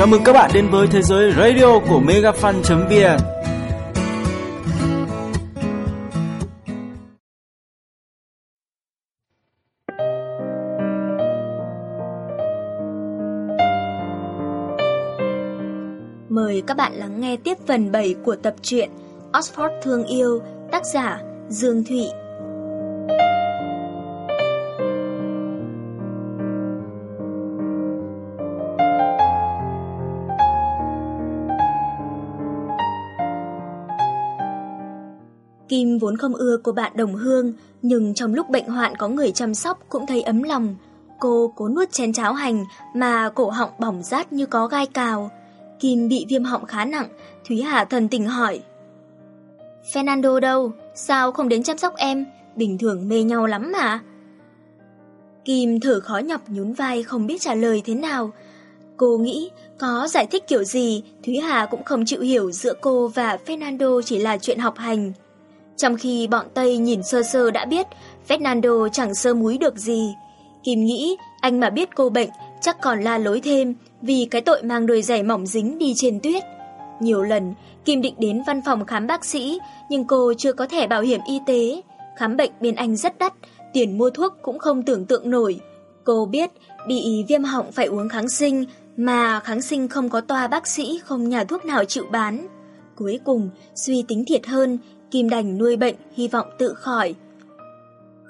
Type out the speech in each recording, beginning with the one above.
Chào mừng các bạn đến với thế giới radio của megafan.vn Mời các bạn lắng nghe tiếp phần 7 của tập truyện Oxford Thương Yêu, tác giả Dương Thụy. Kim vốn không ưa cô bạn đồng hương, nhưng trong lúc bệnh hoạn có người chăm sóc cũng thấy ấm lòng. Cô cố nuốt chén cháo hành mà cổ họng bỏng rát như có gai cào. Kim bị viêm họng khá nặng, Thúy Hà thần tình hỏi. Fernando đâu? Sao không đến chăm sóc em? Bình thường mê nhau lắm mà. Kim thở khó nhọc nhún vai không biết trả lời thế nào. Cô nghĩ có giải thích kiểu gì, Thúy Hà cũng không chịu hiểu giữa cô và Fernando chỉ là chuyện học hành. Trong khi bọn Tây nhìn sơ sơ đã biết Fernando chẳng sơ múi được gì. Kim nghĩ anh mà biết cô bệnh chắc còn la lối thêm vì cái tội mang đôi giày mỏng dính đi trên tuyết. Nhiều lần, Kim định đến văn phòng khám bác sĩ nhưng cô chưa có thẻ bảo hiểm y tế. Khám bệnh bên anh rất đắt, tiền mua thuốc cũng không tưởng tượng nổi. Cô biết bị viêm họng phải uống kháng sinh mà kháng sinh không có toa bác sĩ không nhà thuốc nào chịu bán. Cuối cùng, suy tính thiệt hơn, Kim đành nuôi bệnh, hy vọng tự khỏi.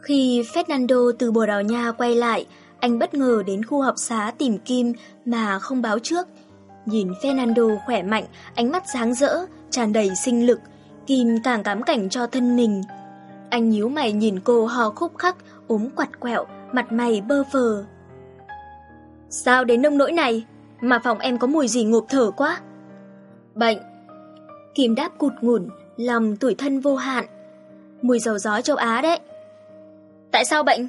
Khi Fernando từ Bồ Đào Nha quay lại, anh bất ngờ đến khu học xá tìm Kim mà không báo trước. Nhìn Fernando khỏe mạnh, ánh mắt sáng rỡ, tràn đầy sinh lực, Kim càng cám cảnh cho thân mình. Anh nhíu mày nhìn cô hò khúc khắc, ốm quặt quẹo, mặt mày bơ phờ. Sao đến nông nỗi này? Mà phòng em có mùi gì ngộp thở quá? Bệnh. Kim đáp cụt ngủn, lòng tuổi thân vô hạn. Mùi dầu gió châu Á đấy. Tại sao bệnh?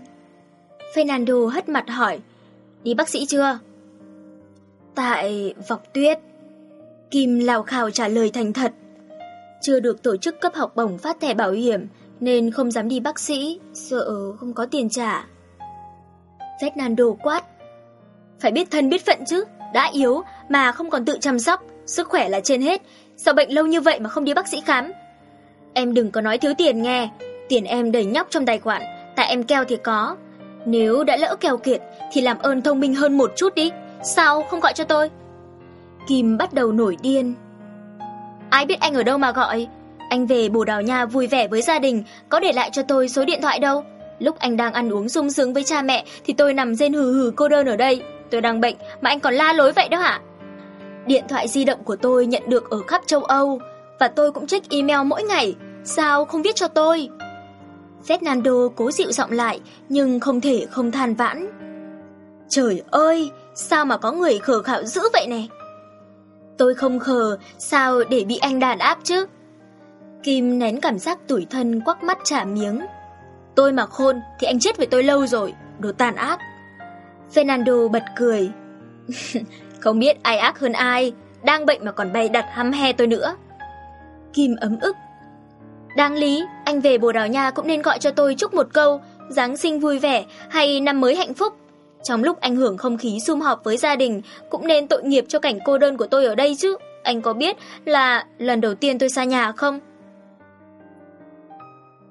Fernando hất mặt hỏi. Đi bác sĩ chưa? Tại vọc tuyết. Kim lào khào trả lời thành thật. Chưa được tổ chức cấp học bổng phát thẻ bảo hiểm nên không dám đi bác sĩ, sợ không có tiền trả. Fernando quát. Phải biết thân biết phận chứ, đã yếu mà không còn tự chăm sóc, sức khỏe là trên hết, sao bệnh lâu như vậy mà không đi bác sĩ khám? Em đừng có nói thiếu tiền nghe, tiền em đầy nhóc trong tài khoản, tại em keo thì có. Nếu đã lỡ keo kiệt thì làm ơn thông minh hơn một chút đi, sao không gọi cho tôi? Kim bắt đầu nổi điên. Ai biết anh ở đâu mà gọi? Anh về Bồ Đào Nha vui vẻ với gia đình, có để lại cho tôi số điện thoại đâu. Lúc anh đang ăn uống sung sướng với cha mẹ thì tôi nằm rên hừ hừ cô đơn ở đây. Tôi đang bệnh mà anh còn la lối vậy đó hả? Điện thoại di động của tôi nhận được ở khắp châu Âu và tôi cũng check email mỗi ngày. Sao không viết cho tôi? Fernando cố dịu giọng lại nhưng không thể không than vãn. Trời ơi, sao mà có người khờ khạo dữ vậy nè? Tôi không khờ, sao để bị anh đàn áp chứ? Kim nén cảm giác tủi thân quắc mắt trả miếng. Tôi mà khôn thì anh chết với tôi lâu rồi, đồ tàn ác. Fernando bật cười. Không biết ai ác hơn ai, đang bệnh mà còn bay đặt hăm he tôi nữa. Kim ấm ức. Đáng lý, anh về Bồ Đào Nha cũng nên gọi cho tôi chúc một câu, Giáng sinh vui vẻ hay năm mới hạnh phúc. Trong lúc anh hưởng không khí sum họp với gia đình, cũng nên tội nghiệp cho cảnh cô đơn của tôi ở đây chứ. Anh có biết là lần đầu tiên tôi xa nhà không?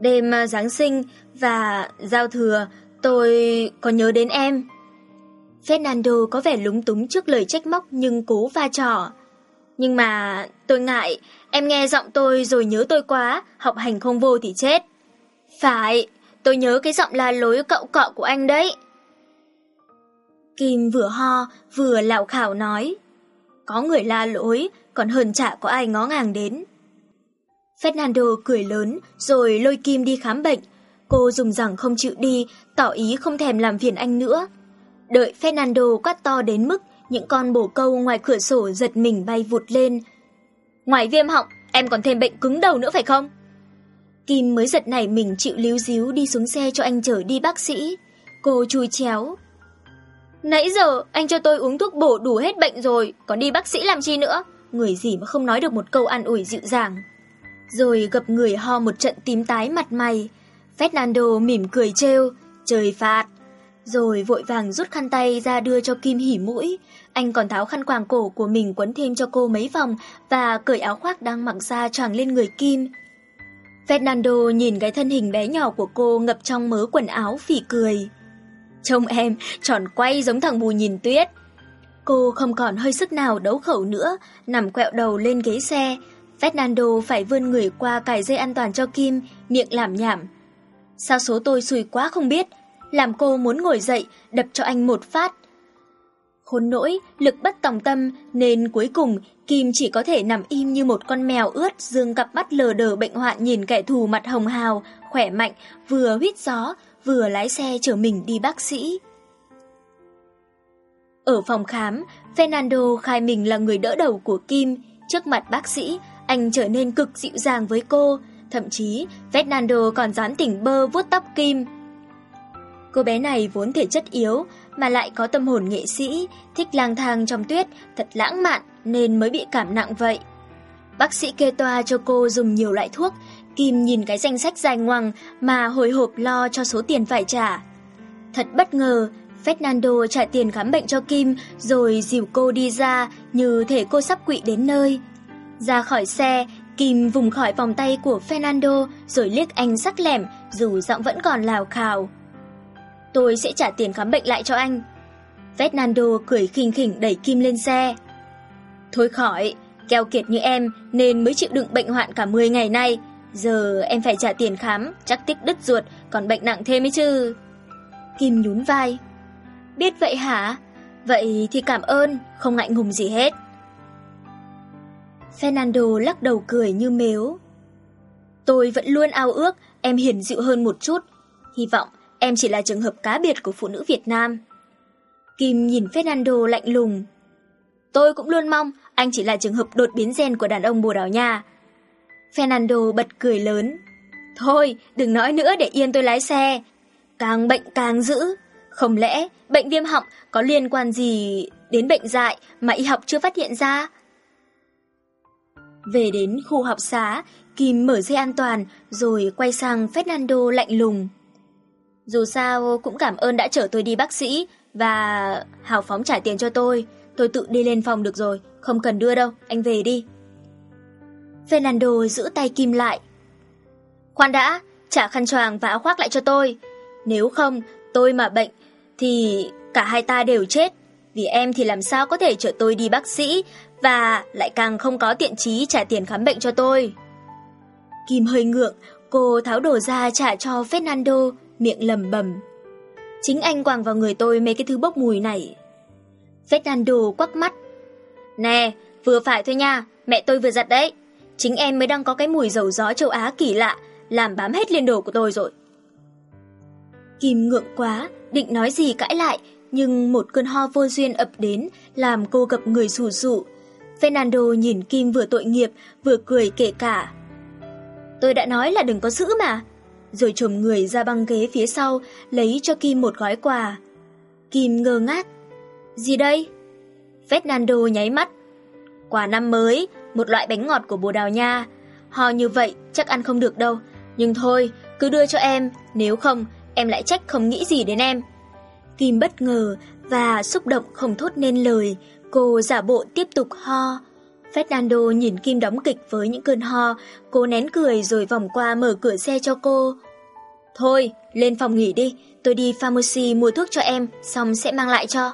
Đêm à, Giáng sinh và giao thừa, tôi có nhớ đến em. Fernando có vẻ lúng túng trước lời trách móc nhưng cố va trò. Nhưng mà tôi ngại, em nghe giọng tôi rồi nhớ tôi quá, học hành không vô thì chết. Phải, tôi nhớ cái giọng la lối cậu cọ của anh đấy. Kim vừa ho, vừa lạo khảo nói. Có người la lối, còn hơn chả có ai ngó ngàng đến. Fernando cười lớn rồi lôi Kim đi khám bệnh. Cô dùng rằng không chịu đi, tỏ ý không thèm làm phiền anh nữa. Đợi Fernando quát to đến mức những con bồ câu ngoài cửa sổ giật mình bay vụt lên. Ngoài viêm họng, em còn thêm bệnh cứng đầu nữa phải không? Kim mới giật nảy mình chịu líu díu đi xuống xe cho anh chở đi bác sĩ. Cô chui chéo. Nãy giờ anh cho tôi uống thuốc bổ đủ hết bệnh rồi, còn đi bác sĩ làm chi nữa? Người gì mà không nói được một câu an ủi dịu dàng. Rồi gặp người ho một trận tím tái mặt mày. Fernando mỉm cười trêu, trời phạt rồi vội vàng rút khăn tay ra đưa cho Kim hỉ mũi. Anh còn tháo khăn quàng cổ của mình quấn thêm cho cô mấy vòng và cởi áo khoác đang mặc ra choàng lên người Kim. Fernando nhìn cái thân hình bé nhỏ của cô ngập trong mớ quần áo phỉ cười. Trông em tròn quay giống thằng mù nhìn tuyết. Cô không còn hơi sức nào đấu khẩu nữa, nằm quẹo đầu lên ghế xe. Fernando phải vươn người qua cài dây an toàn cho Kim, miệng làm nhảm. Sao số tôi xùi quá không biết, làm cô muốn ngồi dậy, đập cho anh một phát. Khốn nỗi, lực bất tòng tâm, nên cuối cùng Kim chỉ có thể nằm im như một con mèo ướt, dương cặp mắt lờ đờ bệnh hoạn nhìn kẻ thù mặt hồng hào, khỏe mạnh, vừa huyết gió, vừa lái xe chở mình đi bác sĩ. Ở phòng khám, Fernando khai mình là người đỡ đầu của Kim. Trước mặt bác sĩ, anh trở nên cực dịu dàng với cô. Thậm chí, Fernando còn dán tỉnh bơ vuốt tóc Kim. Cô bé này vốn thể chất yếu, mà lại có tâm hồn nghệ sĩ, thích lang thang trong tuyết, thật lãng mạn nên mới bị cảm nặng vậy. Bác sĩ kê toa cho cô dùng nhiều loại thuốc, Kim nhìn cái danh sách dài ngoằng mà hồi hộp lo cho số tiền phải trả. Thật bất ngờ, Fernando trả tiền khám bệnh cho Kim rồi dìu cô đi ra như thể cô sắp quỵ đến nơi. Ra khỏi xe, Kim vùng khỏi vòng tay của Fernando rồi liếc anh sắc lẻm dù giọng vẫn còn lào khào. Tôi sẽ trả tiền khám bệnh lại cho anh. Fernando cười khinh khỉnh đẩy Kim lên xe. Thôi khỏi, keo kiệt như em nên mới chịu đựng bệnh hoạn cả 10 ngày nay. Giờ em phải trả tiền khám, chắc tích đứt ruột, còn bệnh nặng thêm ấy chứ. Kim nhún vai. Biết vậy hả? Vậy thì cảm ơn, không ngại ngùng gì hết. Fernando lắc đầu cười như mếu. Tôi vẫn luôn ao ước em hiền dịu hơn một chút. Hy vọng em chỉ là trường hợp cá biệt của phụ nữ Việt Nam. Kim nhìn Fernando lạnh lùng. Tôi cũng luôn mong anh chỉ là trường hợp đột biến gen của đàn ông Bồ Đào Nha. Fernando bật cười lớn. Thôi, đừng nói nữa để yên tôi lái xe. Càng bệnh càng dữ. Không lẽ bệnh viêm họng có liên quan gì đến bệnh dại mà y học chưa phát hiện ra? Về đến khu học xá, Kim mở dây an toàn rồi quay sang Fernando lạnh lùng. Dù sao cũng cảm ơn đã chở tôi đi bác sĩ và hào phóng trả tiền cho tôi. Tôi tự đi lên phòng được rồi, không cần đưa đâu, anh về đi. Fernando giữ tay Kim lại. Khoan đã, trả khăn choàng và áo khoác lại cho tôi. Nếu không, tôi mà bệnh, thì cả hai ta đều chết. Vì em thì làm sao có thể chở tôi đi bác sĩ và lại càng không có tiện trí trả tiền khám bệnh cho tôi. Kim hơi ngượng, cô tháo đồ ra trả cho Fernando, miệng lầm bầm. Chính anh quàng vào người tôi mấy cái thứ bốc mùi này. Fernando quắc mắt. Nè, vừa phải thôi nha, mẹ tôi vừa giặt đấy. Chính em mới đang có cái mùi dầu gió châu Á kỳ lạ, làm bám hết lên đồ của tôi rồi. Kim ngượng quá, định nói gì cãi lại, nhưng một cơn ho vô duyên ập đến, làm cô gặp người sù sụ. Fernando nhìn Kim vừa tội nghiệp, vừa cười kể cả. Tôi đã nói là đừng có giữ mà. Rồi trồm người ra băng ghế phía sau, lấy cho Kim một gói quà. Kim ngơ ngác. Gì đây? Fernando nháy mắt. Quà năm mới, một loại bánh ngọt của Bồ Đào Nha. Ho như vậy chắc ăn không được đâu. Nhưng thôi, cứ đưa cho em, nếu không em lại trách không nghĩ gì đến em. Kim bất ngờ và xúc động không thốt nên lời, cô giả bộ tiếp tục ho. Fernando nhìn Kim đóng kịch với những cơn ho, cô nén cười rồi vòng qua mở cửa xe cho cô. Thôi, lên phòng nghỉ đi, tôi đi pharmacy mua thuốc cho em, xong sẽ mang lại cho.